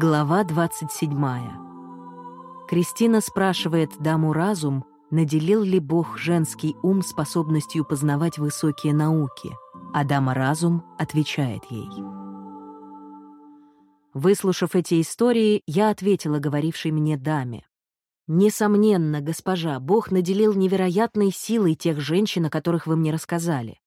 Глава 27. Кристина спрашивает даму разум, наделил ли Бог женский ум способностью познавать высокие науки, а дама разум отвечает ей. Выслушав эти истории, я ответила говорившей мне даме. «Несомненно, госпожа, Бог наделил невероятной силой тех женщин, о которых вы мне рассказали.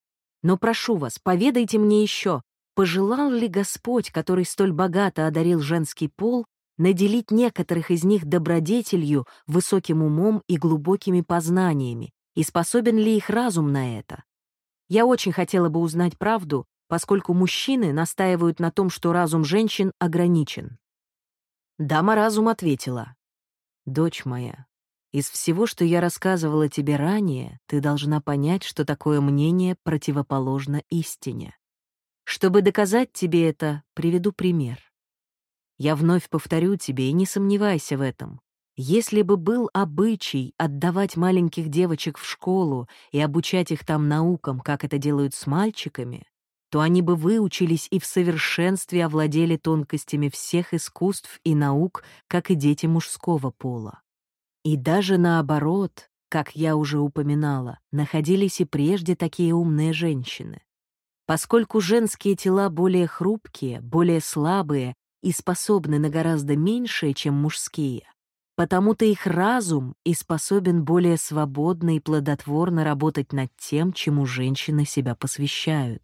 Но прошу вас, поведайте мне еще, пожелал ли Господь, который столь богато одарил женский пол, наделить некоторых из них добродетелью, высоким умом и глубокими познаниями, и способен ли их разум на это? Я очень хотела бы узнать правду, поскольку мужчины настаивают на том, что разум женщин ограничен. Дама разум ответила. «Дочь моя, из всего, что я рассказывала тебе ранее, ты должна понять, что такое мнение противоположно истине. Чтобы доказать тебе это, приведу пример. Я вновь повторю тебе, и не сомневайся в этом. Если бы был обычай отдавать маленьких девочек в школу и обучать их там наукам, как это делают с мальчиками, то они бы выучились и в совершенстве овладели тонкостями всех искусств и наук, как и дети мужского пола. И даже наоборот, как я уже упоминала, находились и прежде такие умные женщины. Поскольку женские тела более хрупкие, более слабые и способны на гораздо меньшее, чем мужские, потому-то их разум и способен более свободно и плодотворно работать над тем, чему женщины себя посвящают.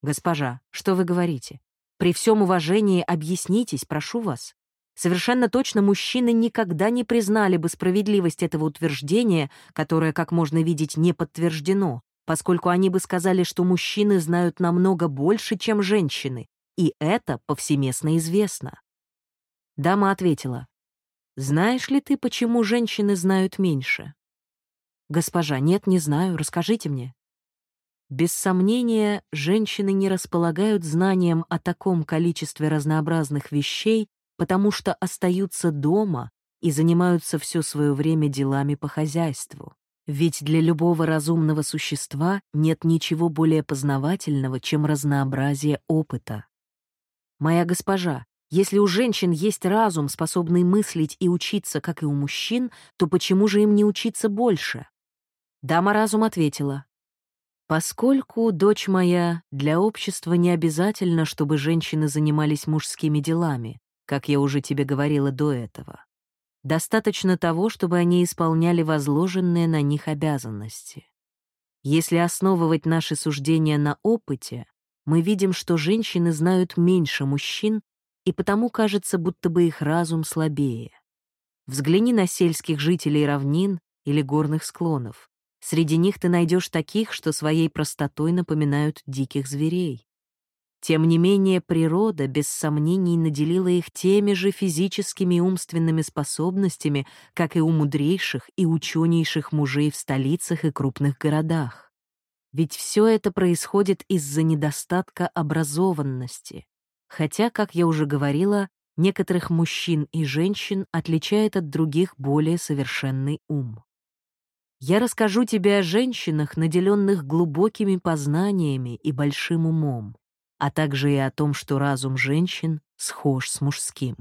«Госпожа, что вы говорите? При всем уважении объяснитесь, прошу вас. Совершенно точно мужчины никогда не признали бы справедливость этого утверждения, которое, как можно видеть, не подтверждено, поскольку они бы сказали, что мужчины знают намного больше, чем женщины, и это повсеместно известно. Дама ответила, «Знаешь ли ты, почему женщины знают меньше?» «Госпожа, нет, не знаю, расскажите мне». Без сомнения, женщины не располагают знанием о таком количестве разнообразных вещей, потому что остаются дома и занимаются все свое время делами по хозяйству. Ведь для любого разумного существа нет ничего более познавательного, чем разнообразие опыта. Моя госпожа, если у женщин есть разум, способный мыслить и учиться, как и у мужчин, то почему же им не учиться больше? Дама разум ответила. Поскольку, дочь моя, для общества не обязательно, чтобы женщины занимались мужскими делами, как я уже тебе говорила до этого. Достаточно того, чтобы они исполняли возложенные на них обязанности. Если основывать наши суждения на опыте, мы видим, что женщины знают меньше мужчин, и потому кажется, будто бы их разум слабее. Взгляни на сельских жителей равнин или горных склонов. Среди них ты найдешь таких, что своей простотой напоминают диких зверей. Тем не менее, природа, без сомнений, наделила их теми же физическими и умственными способностями, как и у мудрейших и ученейших мужей в столицах и крупных городах. Ведь все это происходит из-за недостатка образованности. Хотя, как я уже говорила, некоторых мужчин и женщин отличает от других более совершенный ум. Я расскажу тебе о женщинах, наделенных глубокими познаниями и большим умом а также и о том, что разум женщин схож с мужским.